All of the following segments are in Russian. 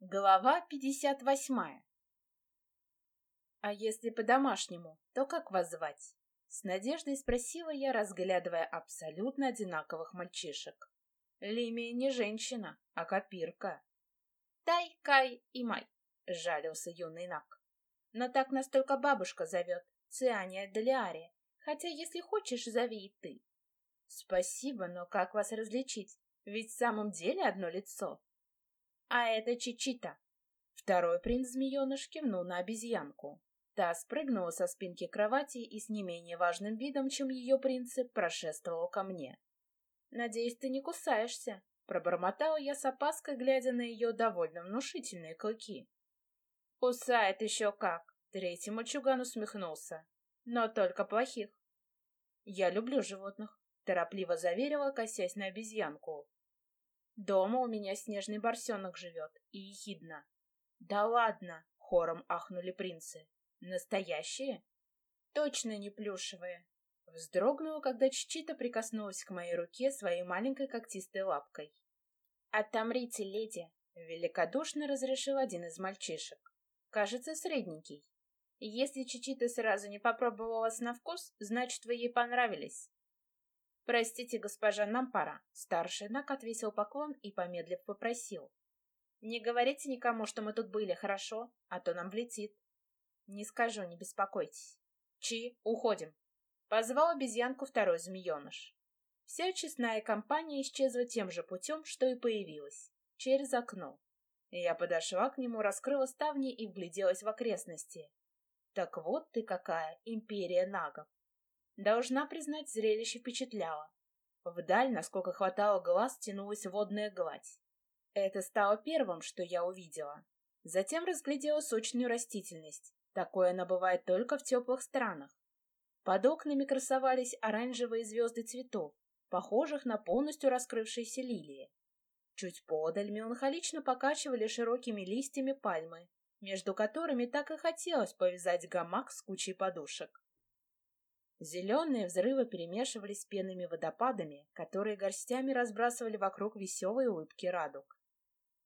Глава 58. «А если по-домашнему, то как вас звать?» С надеждой спросила я, разглядывая абсолютно одинаковых мальчишек. Лимия не женщина, а копирка. «Тай, Кай и Май», — жалился юный Нак. «Но так нас только бабушка зовет, Циания Делиари, хотя если хочешь, зови и ты». «Спасибо, но как вас различить? Ведь в самом деле одно лицо». А это Чичита. Второй принц-змееныш кивнул на обезьянку. Та спрыгнула со спинки кровати и с не менее важным видом, чем ее принцип, прошествовала ко мне. «Надеюсь, ты не кусаешься?» Пробормотала я с опаской, глядя на ее довольно внушительные клыки. «Кусает еще как!» Третий мальчуган усмехнулся. «Но только плохих». «Я люблю животных», — торопливо заверила, косясь на обезьянку. Дома у меня снежный барсенок живет, и ехидно. Да ладно, хором ахнули принцы. Настоящие? Точно не плюшевые. Вздрогнула, когда Чичита прикоснулась к моей руке своей маленькой когтистой лапкой. «Отомрите, леди!» — великодушно разрешил один из мальчишек. «Кажется, средненький. Если Чичита сразу не попробовала вас на вкус, значит, вы ей понравились. «Простите, госпожа, нам пора». Старший Нак отвесил поклон и, помедлив, попросил. «Не говорите никому, что мы тут были, хорошо? А то нам влетит». «Не скажу, не беспокойтесь». «Чи, уходим». Позвал обезьянку второй змееныш. Вся честная компания исчезла тем же путем, что и появилась, через окно. Я подошла к нему, раскрыла ставни и вгляделась в окрестности. Так вот ты какая, империя нагов. Должна признать, зрелище впечатляло. Вдаль, насколько хватало глаз, тянулась водная гладь. Это стало первым, что я увидела. Затем разглядела сочную растительность. Такое она бывает только в теплых странах. Под окнами красовались оранжевые звезды цветов, похожих на полностью раскрывшиеся лилии. Чуть подаль меланхолично покачивали широкими листьями пальмы, между которыми так и хотелось повязать гамак с кучей подушек. Зеленые взрывы перемешивались с пенными водопадами, которые горстями разбрасывали вокруг веселые улыбки радуг.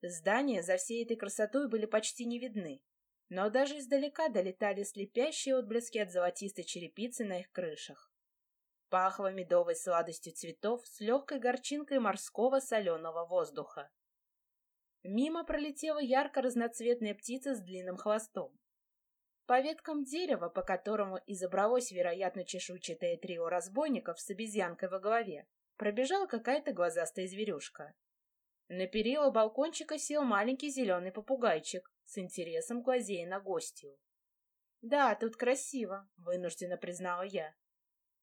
Здания за всей этой красотой были почти не видны, но даже издалека долетали слепящие отблески от золотистой черепицы на их крышах. Пахло медовой сладостью цветов с легкой горчинкой морского соленого воздуха. Мимо пролетела ярко-разноцветная птица с длинным хвостом. По веткам дерева, по которому и забралось, вероятно, чешуйчатое трио разбойников с обезьянкой во главе, пробежала какая-то глазастая зверюшка. На перила балкончика сел маленький зеленый попугайчик, с интересом глазея на гостью. «Да, тут красиво», — вынужденно признала я.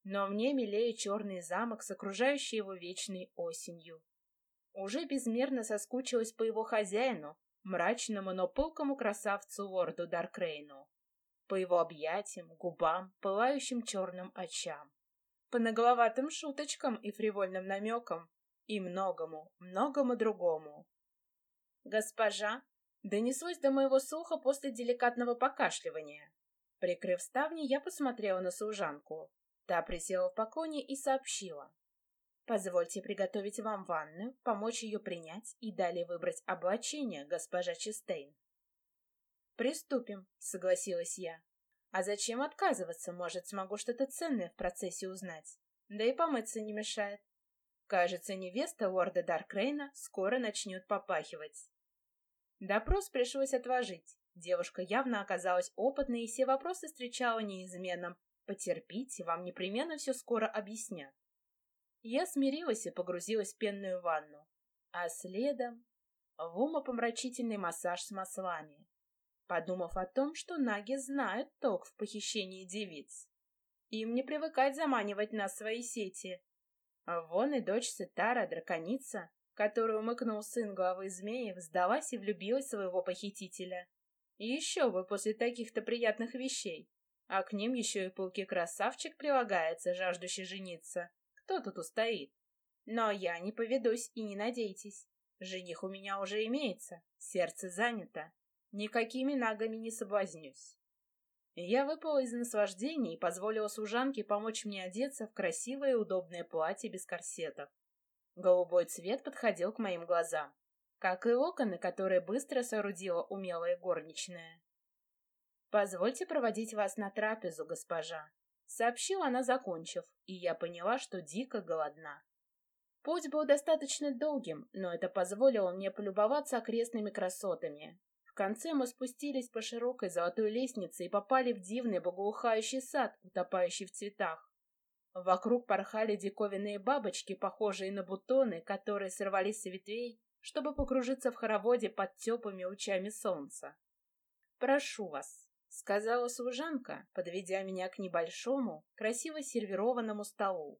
«Но мне милее черный замок с окружающей его вечной осенью». Уже безмерно соскучилась по его хозяину, мрачному, но пылкому красавцу лорду Даркрейну по его объятиям, губам, пылающим черным очам, по нагловатым шуточкам и фривольным намекам и многому, многому другому. «Госпожа!» донеслось до моего слуха после деликатного покашливания. Прикрыв ставни, я посмотрела на служанку. Та присела в поклоне и сообщила. «Позвольте приготовить вам ванную, помочь ее принять и далее выбрать облачение, госпожа Чистейн». «Приступим», — согласилась я. «А зачем отказываться? Может, смогу что-то ценное в процессе узнать. Да и помыться не мешает. Кажется, невеста лорда Даркрейна скоро начнет попахивать». Допрос пришлось отложить. Девушка явно оказалась опытной и все вопросы встречала неизменным. «Потерпите, вам непременно все скоро объяснят». Я смирилась и погрузилась в пенную ванну. А следом в умопомрачительный массаж с маслами подумав о том, что наги знают толк в похищении девиц. Им не привыкать заманивать нас в свои сети. А вон и дочь Сетара, драконица, которую умыкнул сын главы змеев, сдалась и влюбилась в своего похитителя. И еще бы после таких-то приятных вещей. А к ним еще и пылкий красавчик прилагается, жаждущий жениться. Кто тут устоит? Но я не поведусь и не надейтесь. Жених у меня уже имеется, сердце занято. Никакими нагами не соблазнюсь. Я выпала из наслаждения и позволила служанке помочь мне одеться в красивое и удобное платье без корсетов. Голубой цвет подходил к моим глазам. как и окна, которые быстро соорудила умелая горничная. «Позвольте проводить вас на трапезу, госпожа», — сообщила она, закончив, и я поняла, что дико голодна. Путь был достаточно долгим, но это позволило мне полюбоваться окрестными красотами. Конце мы спустились по широкой золотой лестнице и попали в дивный благоухающий сад, утопающий в цветах. Вокруг порхали диковинные бабочки, похожие на бутоны, которые сорвались с ветвей, чтобы покружиться в хороводе под теплыми лучами солнца. «Прошу вас», — сказала служанка, подведя меня к небольшому, красиво сервированному столу.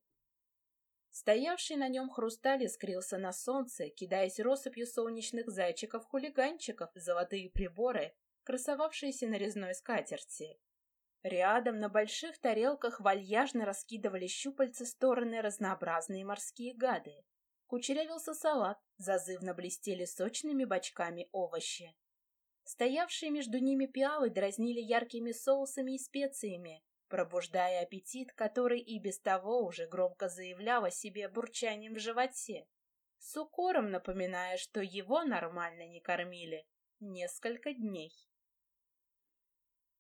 Стоявший на нем хрусталь искрился на солнце, кидаясь россыпью солнечных зайчиков-хулиганчиков золотые приборы, красовавшиеся на резной скатерти. Рядом на больших тарелках вальяжно раскидывали щупальца стороны разнообразные морские гады. Кучерявился салат, зазывно блестели сочными бочками овощи. Стоявшие между ними пиалы дразнили яркими соусами и специями, пробуждая аппетит, который и без того уже громко заявлял о себе бурчанием в животе, с укором напоминая, что его нормально не кормили несколько дней.